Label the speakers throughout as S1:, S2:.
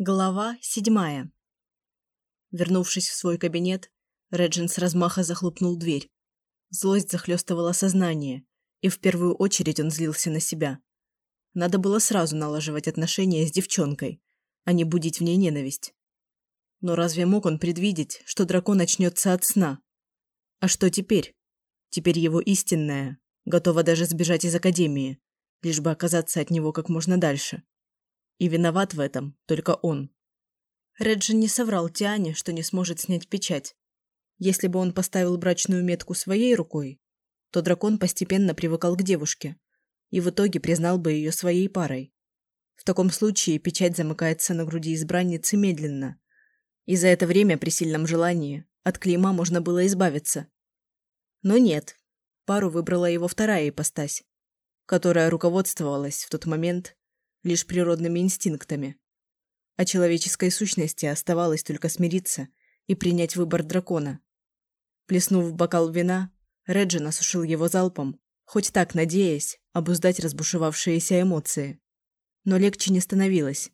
S1: Глава седьмая. Вернувшись в свой кабинет, Реджин с размаха захлопнул дверь. Злость захлестывала сознание, и в первую очередь он злился на себя. Надо было сразу налаживать отношения с девчонкой, а не будить в ней ненависть. Но разве мог он предвидеть, что дракон начнется от сна? А что теперь? Теперь его истинная, готова даже сбежать из академии, лишь бы оказаться от него как можно дальше. И виноват в этом только он. Реджин не соврал Тиане, что не сможет снять печать. Если бы он поставил брачную метку своей рукой, то дракон постепенно привыкал к девушке и в итоге признал бы ее своей парой. В таком случае печать замыкается на груди избранницы медленно, и за это время при сильном желании от клейма можно было избавиться. Но нет, пару выбрала его вторая ипостась, которая руководствовалась в тот момент лишь природными инстинктами. А человеческой сущности оставалось только смириться и принять выбор дракона. Плеснув в бокал вина, Реджин осушил его залпом, хоть так надеясь обуздать разбушевавшиеся эмоции. Но легче не становилось.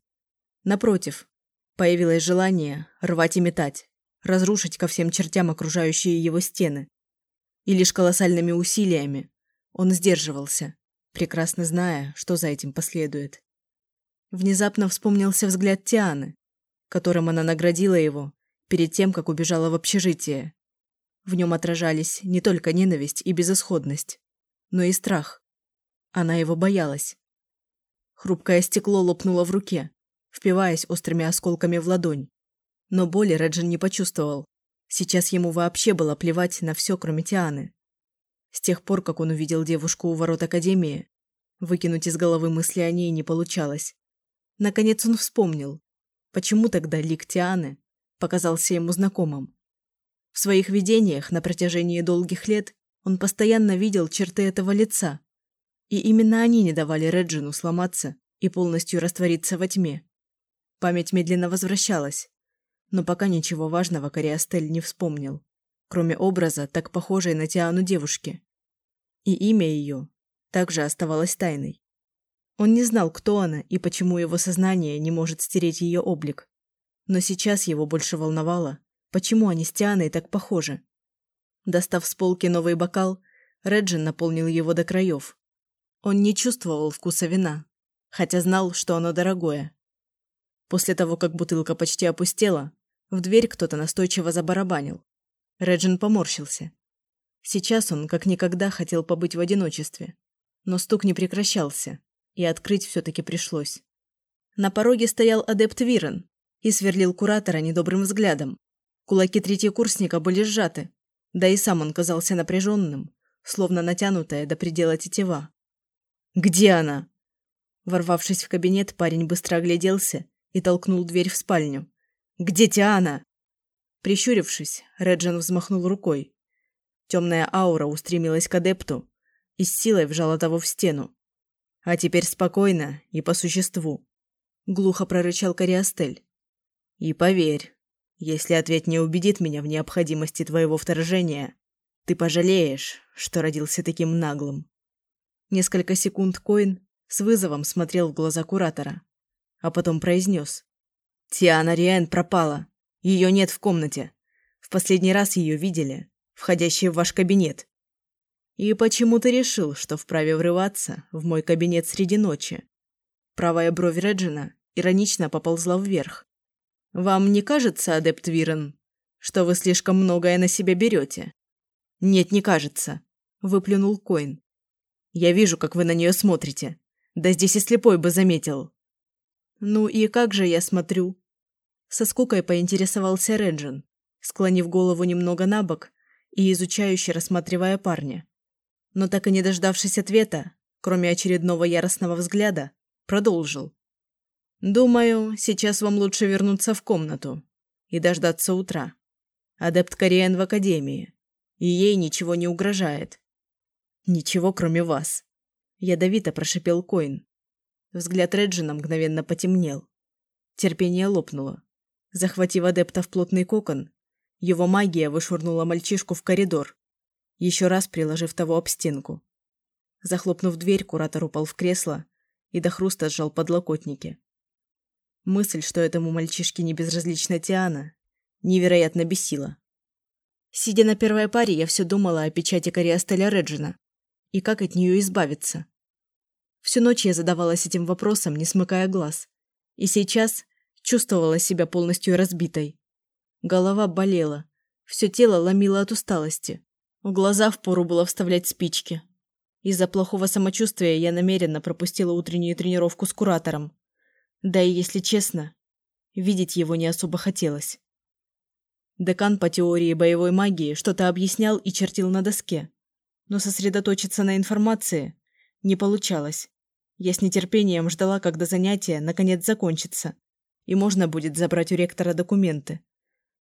S1: Напротив, появилось желание рвать и метать, разрушить ко всем чертям окружающие его стены. И лишь колоссальными усилиями он сдерживался, прекрасно зная, что за этим последует. Внезапно вспомнился взгляд Тианы, которым она наградила его перед тем, как убежала в общежитие. В нем отражались не только ненависть и безысходность, но и страх. Она его боялась. Хрупкое стекло лопнуло в руке, впиваясь острыми осколками в ладонь. Но боли Реджин не почувствовал. Сейчас ему вообще было плевать на все, кроме Тианы. С тех пор, как он увидел девушку у ворот Академии, выкинуть из головы мысли о ней не получалось. Наконец он вспомнил, почему тогда лик Тианы показался ему знакомым. В своих видениях на протяжении долгих лет он постоянно видел черты этого лица, и именно они не давали Реджину сломаться и полностью раствориться во тьме. Память медленно возвращалась, но пока ничего важного Кориастель не вспомнил, кроме образа, так похожей на Тиану девушки. И имя ее также оставалось тайной. Он не знал, кто она и почему его сознание не может стереть ее облик. Но сейчас его больше волновало, почему они с Тианой так похожи. Достав с полки новый бокал, Реджин наполнил его до краев. Он не чувствовал вкуса вина, хотя знал, что оно дорогое. После того, как бутылка почти опустела, в дверь кто-то настойчиво забарабанил. Реджин поморщился. Сейчас он, как никогда, хотел побыть в одиночестве. Но стук не прекращался, и открыть все-таки пришлось. На пороге стоял адепт Вирен и сверлил куратора недобрым взглядом. Кулаки третьекурсника были сжаты, да и сам он казался напряженным, словно натянутая до предела тетива. «Где она?» Ворвавшись в кабинет, парень быстро огляделся и толкнул дверь в спальню. «Где Тиана?» Прищурившись, Реджин взмахнул рукой. Темная аура устремилась к адепту и с силой вжала того в стену. А теперь спокойно и по существу. Глухо прорычал Кориастель. И поверь, если ответ не убедит меня в необходимости твоего вторжения, ты пожалеешь, что родился таким наглым. Несколько секунд Коин с вызовом смотрел в глаза куратора, а потом произнес. «Тиана Риэн пропала. Ее нет в комнате. В последний раз ее видели, входящей в ваш кабинет. И почему ты решил, что вправе врываться в мой кабинет среди ночи? Правая бровь Реджина иронично поползла вверх. Вам не кажется, адепт Вирен, что вы слишком многое на себя берете? Нет, не кажется, выплюнул Коин. Я вижу, как вы на нее смотрите. Да здесь и слепой бы заметил. Ну и как же я смотрю? Со скукой поинтересовался Реджин, склонив голову немного на бок и изучающе рассматривая парня но так и не дождавшись ответа, кроме очередного яростного взгляда, продолжил. «Думаю, сейчас вам лучше вернуться в комнату и дождаться утра. Адепт Кориен в Академии, и ей ничего не угрожает. Ничего, кроме вас», — ядовито прошипел Коин. Взгляд Реджина мгновенно потемнел. Терпение лопнуло. Захватив адепта в плотный кокон, его магия вышвырнула мальчишку в коридор, еще раз приложив того об стенку. Захлопнув дверь, куратор упал в кресло и до хруста сжал подлокотники. Мысль, что этому мальчишке не безразлична Тиана, невероятно бесила. Сидя на первой паре, я все думала о печати Кориастеля Реджина и как от нее избавиться. Всю ночь я задавалась этим вопросом, не смыкая глаз. И сейчас чувствовала себя полностью разбитой. Голова болела, все тело ломило от усталости. В глаза впору было вставлять спички. Из-за плохого самочувствия я намеренно пропустила утреннюю тренировку с куратором. Да и, если честно, видеть его не особо хотелось. Декан по теории боевой магии что-то объяснял и чертил на доске. Но сосредоточиться на информации не получалось. Я с нетерпением ждала, когда занятие наконец закончится, и можно будет забрать у ректора документы.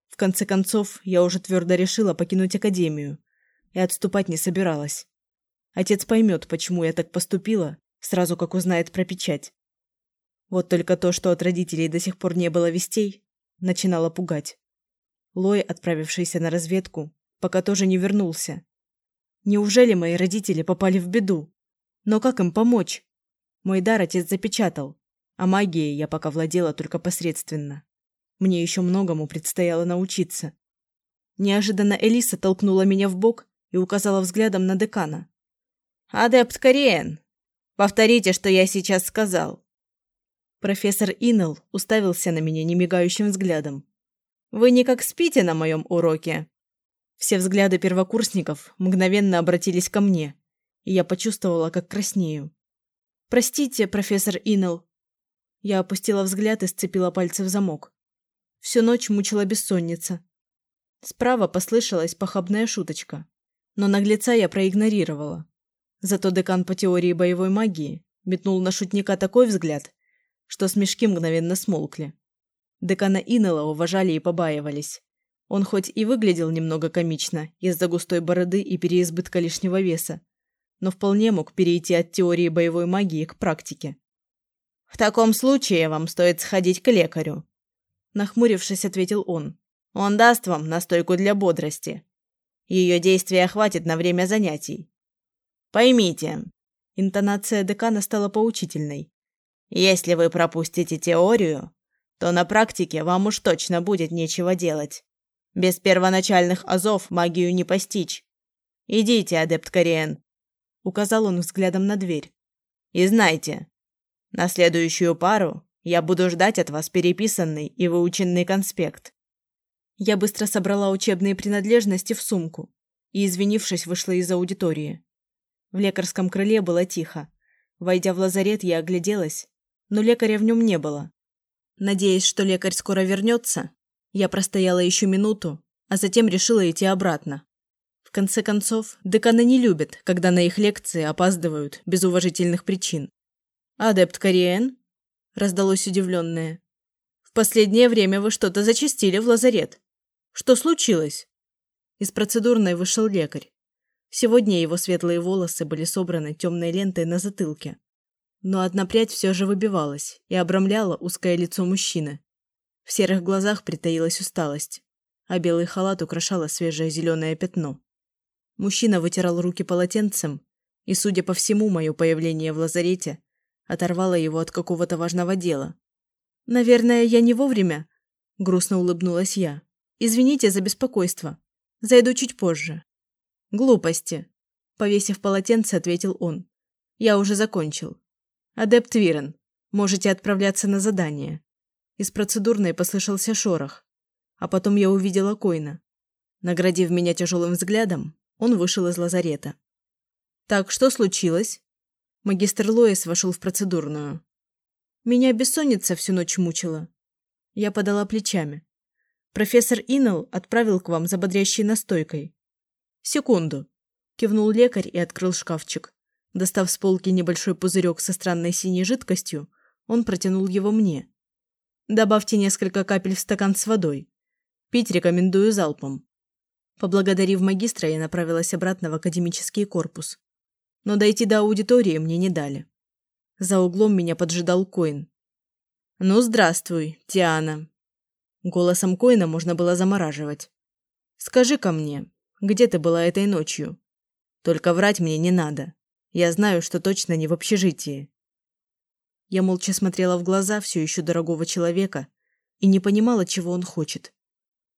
S1: В конце концов, я уже твердо решила покинуть академию и отступать не собиралась. Отец поймет, почему я так поступила, сразу как узнает про печать. Вот только то, что от родителей до сих пор не было вестей, начинало пугать. Лой, отправившийся на разведку, пока тоже не вернулся. Неужели мои родители попали в беду? Но как им помочь? Мой дар отец запечатал, а магией я пока владела только посредственно. Мне еще многому предстояло научиться. Неожиданно Элиса толкнула меня в бок и указала взглядом на декана. «Адепт Кориен, повторите, что я сейчас сказал. Профессор Иннелл уставился на меня немигающим взглядом. «Вы никак спите на моем уроке?» Все взгляды первокурсников мгновенно обратились ко мне, и я почувствовала, как краснею. «Простите, профессор Иннелл». Я опустила взгляд и сцепила пальцы в замок. Всю ночь мучила бессонница. Справа послышалась похабная шуточка, но наглеца я проигнорировала. Зато декан по теории боевой магии метнул на шутника такой взгляд, что смешки мгновенно смолкли. Декана Иннелла уважали и побаивались. Он хоть и выглядел немного комично из-за густой бороды и переизбытка лишнего веса, но вполне мог перейти от теории боевой магии к практике. «В таком случае вам стоит сходить к лекарю», – нахмурившись, ответил он. «Он даст вам настойку для бодрости. Ее действия хватит на время занятий. Поймите». Интонация декана стала поучительной. Если вы пропустите теорию, то на практике вам уж точно будет нечего делать. Без первоначальных азов магию не постичь. Идите, адепт Кориен, указал он взглядом на дверь. И знайте, на следующую пару я буду ждать от вас переписанный и выученный конспект. Я быстро собрала учебные принадлежности в сумку и, извинившись, вышла из аудитории. В лекарском крыле было тихо. Войдя в лазарет, я огляделась но лекаря в нем не было. Надеясь, что лекарь скоро вернется, я простояла еще минуту, а затем решила идти обратно. В конце концов, деканы не любят, когда на их лекции опаздывают без уважительных причин. «Адепт Кориен?» – раздалось удивленное. «В последнее время вы что-то зачастили в лазарет. Что случилось?» Из процедурной вышел лекарь. Сегодня его светлые волосы были собраны темной лентой на затылке но одна прядь все же выбивалась и обрамляла узкое лицо мужчины. В серых глазах притаилась усталость, а белый халат украшало свежее зеленое пятно. Мужчина вытирал руки полотенцем, и, судя по всему, мое появление в лазарете оторвало его от какого-то важного дела. «Наверное, я не вовремя?» – грустно улыбнулась я. «Извините за беспокойство. Зайду чуть позже». «Глупости», – повесив полотенце, ответил он. «Я уже закончил. «Адепт Вирен, можете отправляться на задание». Из процедурной послышался шорох, а потом я увидела Койна. Наградив меня тяжелым взглядом, он вышел из лазарета. «Так, что случилось?» Магистр Лоис вошел в процедурную. «Меня бессонница всю ночь мучила». Я подала плечами. «Профессор Иннелл отправил к вам за бодрящей настойкой». «Секунду», – кивнул лекарь и открыл шкафчик. Достав с полки небольшой пузырек со странной синей жидкостью, он протянул его мне. «Добавьте несколько капель в стакан с водой. Пить рекомендую залпом». Поблагодарив магистра, я направилась обратно в академический корпус. Но дойти до аудитории мне не дали. За углом меня поджидал Коин. «Ну, здравствуй, Тиана». Голосом Коина можно было замораживать. «Скажи-ка мне, где ты была этой ночью? Только врать мне не надо. Я знаю, что точно не в общежитии. Я молча смотрела в глаза все еще дорогого человека и не понимала, чего он хочет.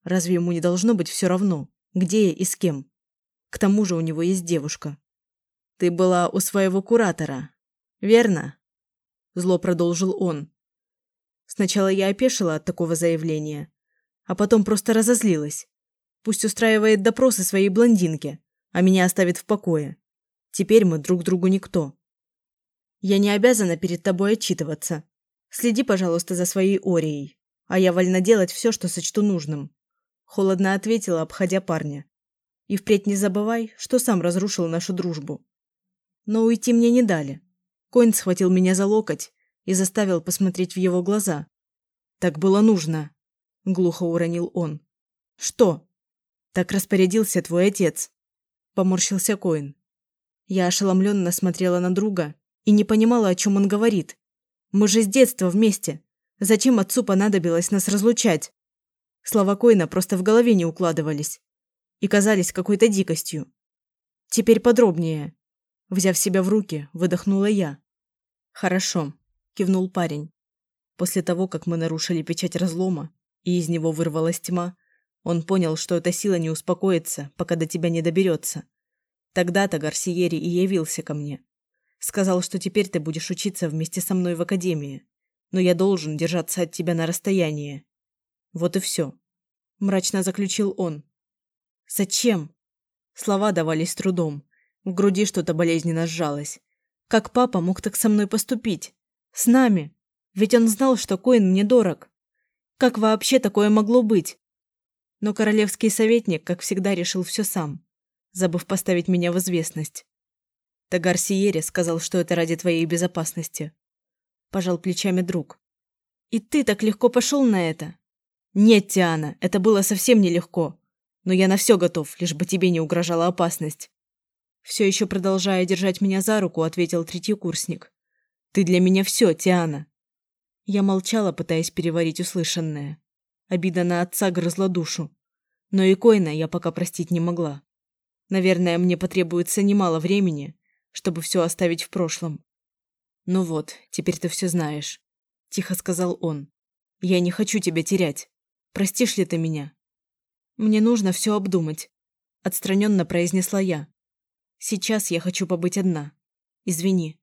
S1: Разве ему не должно быть все равно, где я и с кем? К тому же у него есть девушка. «Ты была у своего куратора, верно?» Зло продолжил он. Сначала я опешила от такого заявления, а потом просто разозлилась. Пусть устраивает допросы своей блондинке, а меня оставит в покое. Теперь мы друг другу никто. Я не обязана перед тобой отчитываться. Следи, пожалуйста, за своей Орией, а я вольна делать все, что сочту нужным. Холодно ответила, обходя парня. И впредь не забывай, что сам разрушил нашу дружбу. Но уйти мне не дали. Коин схватил меня за локоть и заставил посмотреть в его глаза. Так было нужно, глухо уронил он. Что? Так распорядился твой отец. Поморщился Коин. Я ошеломленно смотрела на друга и не понимала, о чем он говорит. Мы же с детства вместе. Зачем отцу понадобилось нас разлучать? Слова Койна просто в голове не укладывались и казались какой-то дикостью. Теперь подробнее. Взяв себя в руки, выдохнула я. «Хорошо», – кивнул парень. После того, как мы нарушили печать разлома, и из него вырвалась тьма, он понял, что эта сила не успокоится, пока до тебя не доберется. Тогда-то Гарсиери и явился ко мне. Сказал, что теперь ты будешь учиться вместе со мной в академии, но я должен держаться от тебя на расстоянии. Вот и все. Мрачно заключил он. Зачем? Слова давались трудом. В груди что-то болезненно сжалось. Как папа мог так со мной поступить? С нами? Ведь он знал, что Коин мне дорог. Как вообще такое могло быть? Но королевский советник, как всегда, решил все сам, забыв поставить меня в известность. Тагар Сиери сказал, что это ради твоей безопасности. Пожал плечами друг. И ты так легко пошел на это? Нет, Тиана, это было совсем нелегко. Но я на все готов, лишь бы тебе не угрожала опасность. Все еще продолжая держать меня за руку, ответил третий курсник. Ты для меня все, Тиана. Я молчала, пытаясь переварить услышанное. Обида на отца грызла душу. Но и Койна я пока простить не могла. Наверное, мне потребуется немало времени, чтобы все оставить в прошлом. «Ну вот, теперь ты все знаешь», – тихо сказал он. «Я не хочу тебя терять. Простишь ли ты меня?» «Мне нужно все обдумать», – отстраненно произнесла я. «Сейчас я хочу побыть одна. Извини».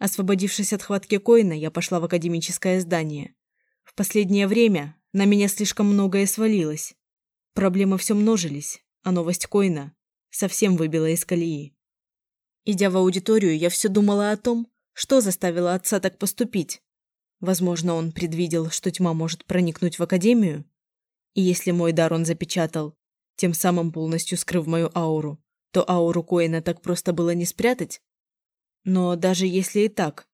S1: Освободившись от хватки Коина, я пошла в академическое здание. В последнее время на меня слишком многое свалилось. Проблемы все множились, а новость Коина совсем выбила из колеи. Идя в аудиторию, я все думала о том, что заставило отца так поступить. Возможно, он предвидел, что тьма может проникнуть в академию. И если мой дар он запечатал, тем самым полностью скрыв мою ауру, то ауру Коина так просто было не спрятать. Но даже если и так,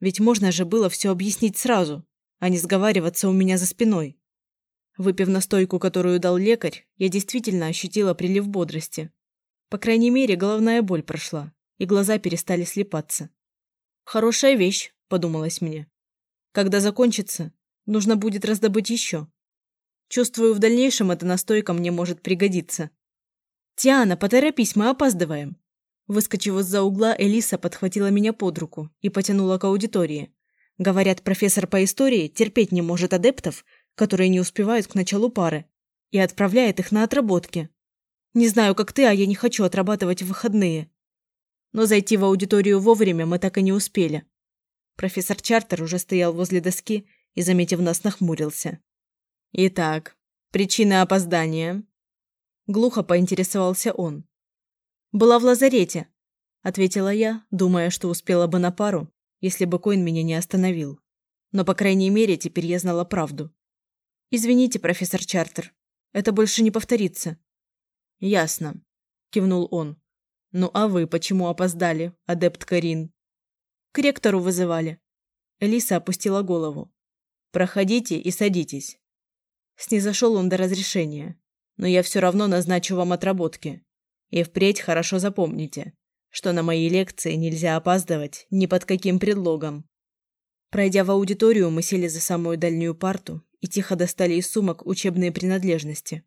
S1: ведь можно же было все объяснить сразу, а не сговариваться у меня за спиной. Выпив настойку, которую дал лекарь, я действительно ощутила прилив бодрости. По крайней мере, головная боль прошла и глаза перестали слепаться. «Хорошая вещь», – подумалось мне. «Когда закончится, нужно будет раздобыть еще. Чувствую, в дальнейшем эта настойка мне может пригодиться». «Тиана, поторопись, мы опаздываем». Выскочив из-за угла, Элиса подхватила меня под руку и потянула к аудитории. Говорят, профессор по истории терпеть не может адептов, которые не успевают к началу пары, и отправляет их на отработки. Не знаю, как ты, а я не хочу отрабатывать в выходные. Но зайти в аудиторию вовремя мы так и не успели. Профессор Чартер уже стоял возле доски и, заметив нас, нахмурился. «Итак, причина опоздания?» Глухо поинтересовался он. «Была в лазарете», – ответила я, думая, что успела бы на пару, если бы Коин меня не остановил. Но, по крайней мере, теперь я знала правду. «Извините, профессор Чартер, это больше не повторится». «Ясно», – кивнул он. «Ну а вы почему опоздали, адепт Карин?» «К ректору вызывали». Элиса опустила голову. «Проходите и садитесь». Снизошел он до разрешения. «Но я все равно назначу вам отработки. И впредь хорошо запомните, что на мои лекции нельзя опаздывать ни под каким предлогом». Пройдя в аудиторию, мы сели за самую дальнюю парту и тихо достали из сумок учебные принадлежности.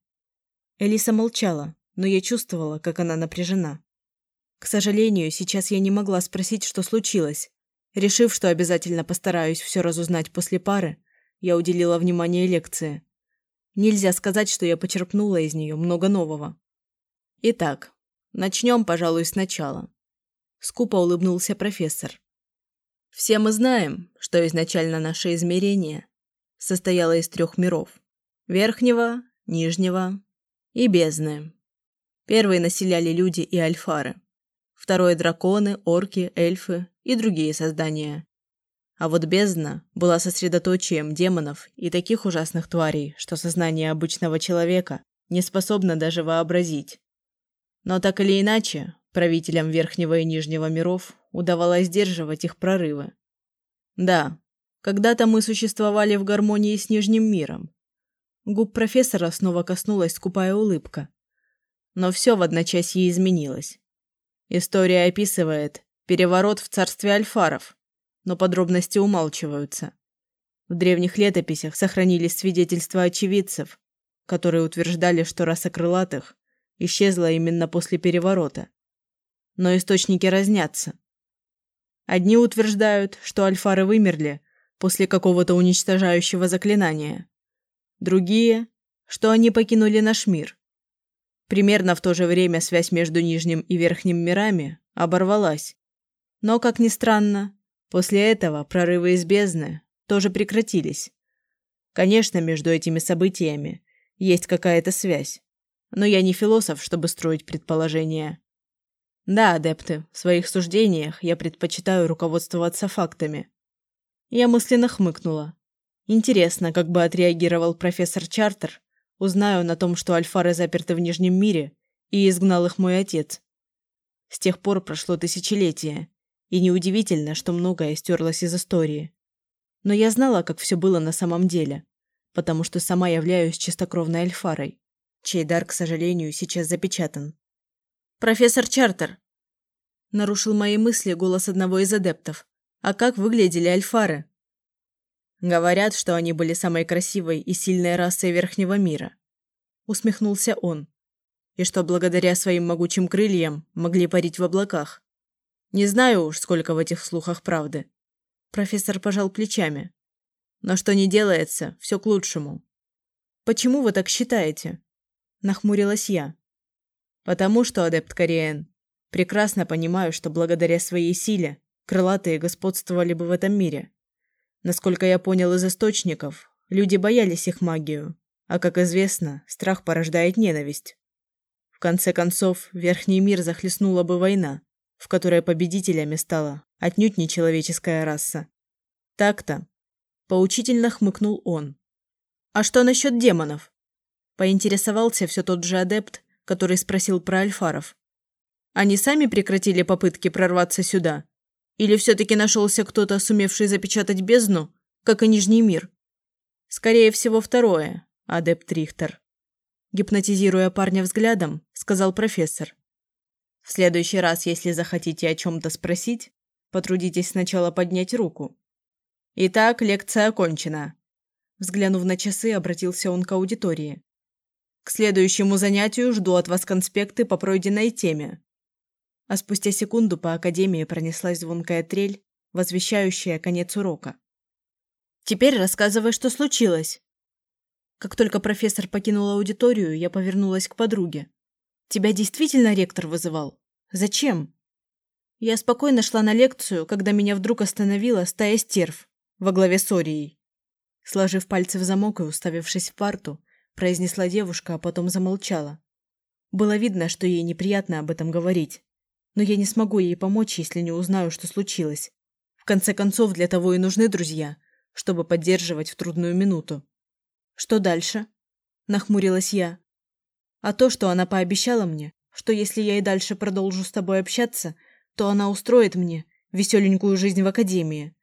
S1: Элиса молчала, но я чувствовала, как она напряжена. К сожалению, сейчас я не могла спросить, что случилось. Решив, что обязательно постараюсь все разузнать после пары, я уделила внимание лекции. Нельзя сказать, что я почерпнула из нее много нового. Итак, начнем, пожалуй, сначала. Скупо улыбнулся профессор. Все мы знаем, что изначально наше измерение состояло из трех миров – верхнего, нижнего и бездны. Первые населяли люди и альфары. Второе – драконы, орки, эльфы и другие создания. А вот бездна была сосредоточием демонов и таких ужасных тварей, что сознание обычного человека не способно даже вообразить. Но так или иначе, правителям верхнего и нижнего миров удавалось сдерживать их прорывы. Да, когда-то мы существовали в гармонии с нижним миром. Губ профессора снова коснулась скупая улыбка. Но все в одночасье изменилось. История описывает переворот в царстве альфаров, но подробности умалчиваются. В древних летописях сохранились свидетельства очевидцев, которые утверждали, что раса крылатых исчезла именно после переворота. Но источники разнятся. Одни утверждают, что альфары вымерли после какого-то уничтожающего заклинания. Другие, что они покинули наш мир. Примерно в то же время связь между нижним и верхним мирами оборвалась. Но, как ни странно, после этого прорывы из бездны тоже прекратились. Конечно, между этими событиями есть какая-то связь. Но я не философ, чтобы строить предположения. Да, адепты, в своих суждениях я предпочитаю руководствоваться фактами. Я мысленно хмыкнула. Интересно, как бы отреагировал профессор Чартер, узнаю на том, что альфары заперты в Нижнем мире, и изгнал их мой отец. С тех пор прошло тысячелетие, и неудивительно, что многое стерлось из истории. Но я знала, как все было на самом деле, потому что сама являюсь чистокровной альфарой, чей дар, к сожалению, сейчас запечатан. «Профессор Чартер!» Нарушил мои мысли голос одного из адептов. «А как выглядели альфары?» «Говорят, что они были самой красивой и сильной расой Верхнего мира», усмехнулся он. «И что благодаря своим могучим крыльям могли парить в облаках. Не знаю уж, сколько в этих слухах правды». Профессор пожал плечами. «Но что не делается, все к лучшему». «Почему вы так считаете?» Нахмурилась я. Потому что, адепт Кориэн, прекрасно понимаю, что благодаря своей силе крылатые господствовали бы в этом мире. Насколько я понял из источников, люди боялись их магию, а, как известно, страх порождает ненависть. В конце концов, верхний мир захлестнула бы война, в которой победителями стала отнюдь не человеческая раса. Так-то. Поучительно хмыкнул он. А что насчет демонов? Поинтересовался все тот же адепт, который спросил про альфаров. Они сами прекратили попытки прорваться сюда? Или все-таки нашелся кто-то, сумевший запечатать бездну, как и Нижний мир? Скорее всего, второе, адепт Рихтер. Гипнотизируя парня взглядом, сказал профессор. В следующий раз, если захотите о чем-то спросить, потрудитесь сначала поднять руку. Итак, лекция окончена. Взглянув на часы, обратился он к аудитории. К следующему занятию жду от вас конспекты по пройденной теме. А спустя секунду по академии пронеслась звонкая трель, возвещающая конец урока. Теперь рассказывай, что случилось. Как только профессор покинул аудиторию, я повернулась к подруге. Тебя действительно ректор вызывал? Зачем? Я спокойно шла на лекцию, когда меня вдруг остановила стая стерв во главе с Орией. Сложив пальцы в замок и уставившись в парту, произнесла девушка, а потом замолчала. Было видно, что ей неприятно об этом говорить. Но я не смогу ей помочь, если не узнаю, что случилось. В конце концов, для того и нужны друзья, чтобы поддерживать в трудную минуту. Что дальше? Нахмурилась я. А то, что она пообещала мне, что если я и дальше продолжу с тобой общаться, то она устроит мне веселенькую жизнь в академии.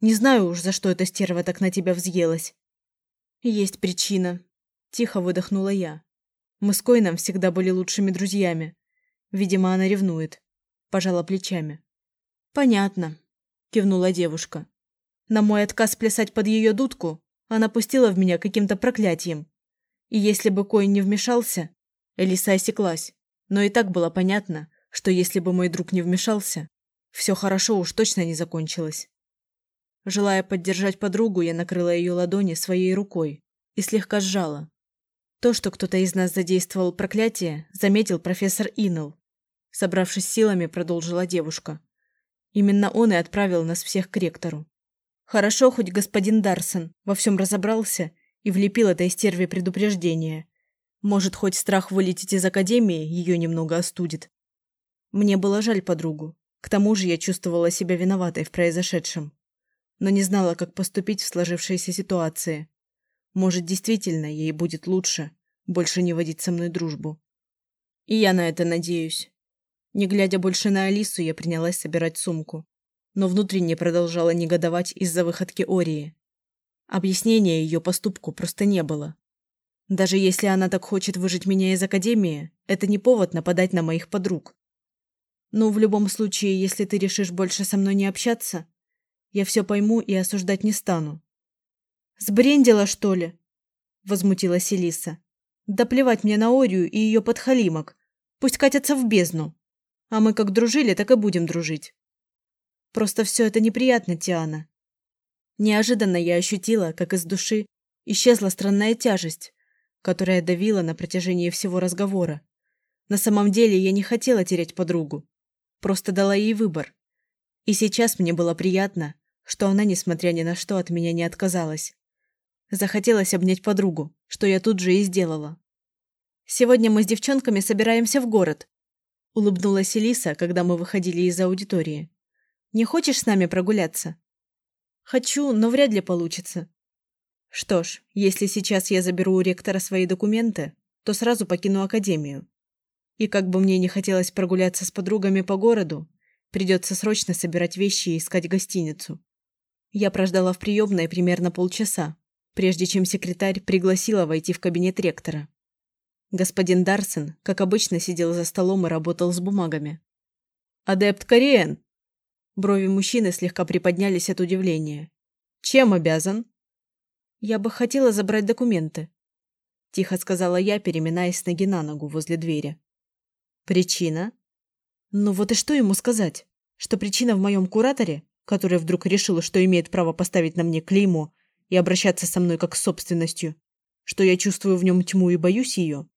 S1: Не знаю уж, за что эта стерва так на тебя взъелась. Есть причина, Тихо выдохнула я. Мы с Койном всегда были лучшими друзьями. Видимо, она ревнует. Пожала плечами. Понятно, кивнула девушка. На мой отказ плясать под ее дудку она пустила в меня каким-то проклятием. И если бы Кой не вмешался, Элиса осеклась. Но и так было понятно, что если бы мой друг не вмешался, все хорошо уж точно не закончилось. Желая поддержать подругу, я накрыла ее ладони своей рукой и слегка сжала. То, что кто-то из нас задействовал проклятие, заметил профессор Иннелл. Собравшись силами, продолжила девушка. Именно он и отправил нас всех к ректору. Хорошо, хоть господин Дарсон во всем разобрался и влепил этой стерве предупреждение. Может, хоть страх вылететь из академии ее немного остудит. Мне было жаль подругу. К тому же я чувствовала себя виноватой в произошедшем. Но не знала, как поступить в сложившейся ситуации. Может, действительно, ей будет лучше больше не водить со мной дружбу. И я на это надеюсь. Не глядя больше на Алису, я принялась собирать сумку но внутренне продолжала негодовать из-за выходки Ории. Объяснения ее поступку просто не было. Даже если она так хочет выжить меня из Академии, это не повод нападать на моих подруг. Но в любом случае, если ты решишь больше со мной не общаться, я все пойму и осуждать не стану. «Сбрендила, что ли?» – возмутилась Элиса. «Да плевать мне на Орию и ее подхалимок. Пусть катятся в бездну. А мы как дружили, так и будем дружить». Просто все это неприятно, Тиана. Неожиданно я ощутила, как из души исчезла странная тяжесть, которая давила на протяжении всего разговора. На самом деле я не хотела терять подругу. Просто дала ей выбор. И сейчас мне было приятно, что она, несмотря ни на что, от меня не отказалась. Захотелось обнять подругу, что я тут же и сделала. «Сегодня мы с девчонками собираемся в город», – улыбнулась Элиса, когда мы выходили из аудитории. Не хочешь с нами прогуляться? Хочу, но вряд ли получится. Что ж, если сейчас я заберу у ректора свои документы, то сразу покину академию. И как бы мне не хотелось прогуляться с подругами по городу, придется срочно собирать вещи и искать гостиницу. Я прождала в приемной примерно полчаса, прежде чем секретарь пригласила войти в кабинет ректора. Господин Дарсен, как обычно, сидел за столом и работал с бумагами. «Адепт Кориен!» Брови мужчины слегка приподнялись от удивления. «Чем обязан?» «Я бы хотела забрать документы», – тихо сказала я, переминаясь с ноги на ногу возле двери. «Причина?» «Ну вот и что ему сказать? Что причина в моем кураторе, который вдруг решила, что имеет право поставить на мне клеймо и обращаться со мной как с собственностью, что я чувствую в нем тьму и боюсь ее?»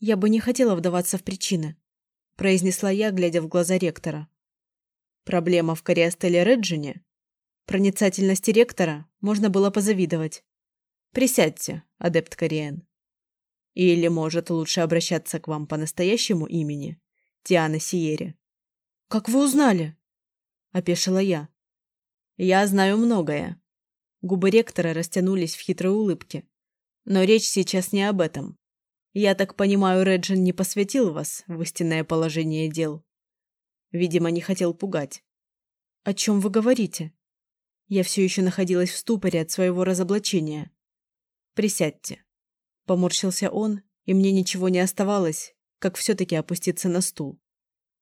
S1: «Я бы не хотела вдаваться в причины», – произнесла я, глядя в глаза ректора. Проблема в Кориастеле Реджине? Проницательности ректора можно было позавидовать. Присядьте, адепт Кориен. Или, может, лучше обращаться к вам по настоящему имени? Тиана Сиери. Как вы узнали? Опешила я. Я знаю многое. Губы ректора растянулись в хитрой улыбке. Но речь сейчас не об этом. Я так понимаю, Реджин не посвятил вас в истинное положение дел. Видимо, не хотел пугать. «О чем вы говорите?» Я все еще находилась в ступоре от своего разоблачения. «Присядьте». Поморщился он, и мне ничего не оставалось, как все-таки опуститься на стул.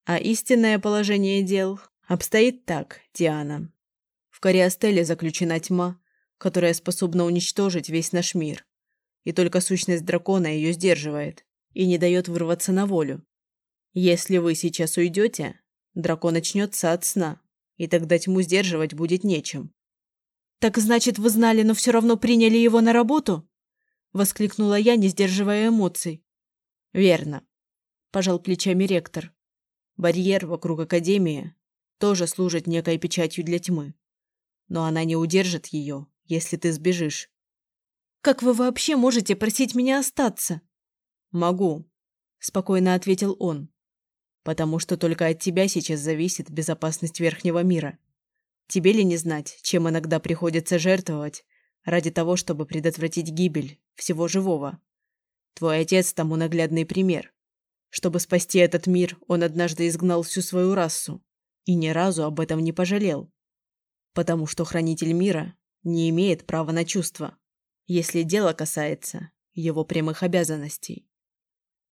S1: А истинное положение дел обстоит так, Диана. В Кориастеле заключена тьма, которая способна уничтожить весь наш мир. И только сущность дракона ее сдерживает и не дает вырваться на волю. Если вы сейчас уйдете, Дракон очнется от сна, и тогда тьму сдерживать будет нечем. «Так значит, вы знали, но все равно приняли его на работу?» Воскликнула я, не сдерживая эмоций. «Верно», – пожал плечами ректор. «Барьер вокруг Академии тоже служит некой печатью для тьмы. Но она не удержит ее, если ты сбежишь». «Как вы вообще можете просить меня остаться?» «Могу», – спокойно ответил он потому что только от тебя сейчас зависит безопасность Верхнего мира. Тебе ли не знать, чем иногда приходится жертвовать ради того, чтобы предотвратить гибель всего живого? Твой отец тому наглядный пример. Чтобы спасти этот мир, он однажды изгнал всю свою расу и ни разу об этом не пожалел. Потому что хранитель мира не имеет права на чувства, если дело касается его прямых обязанностей.